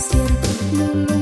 cielo.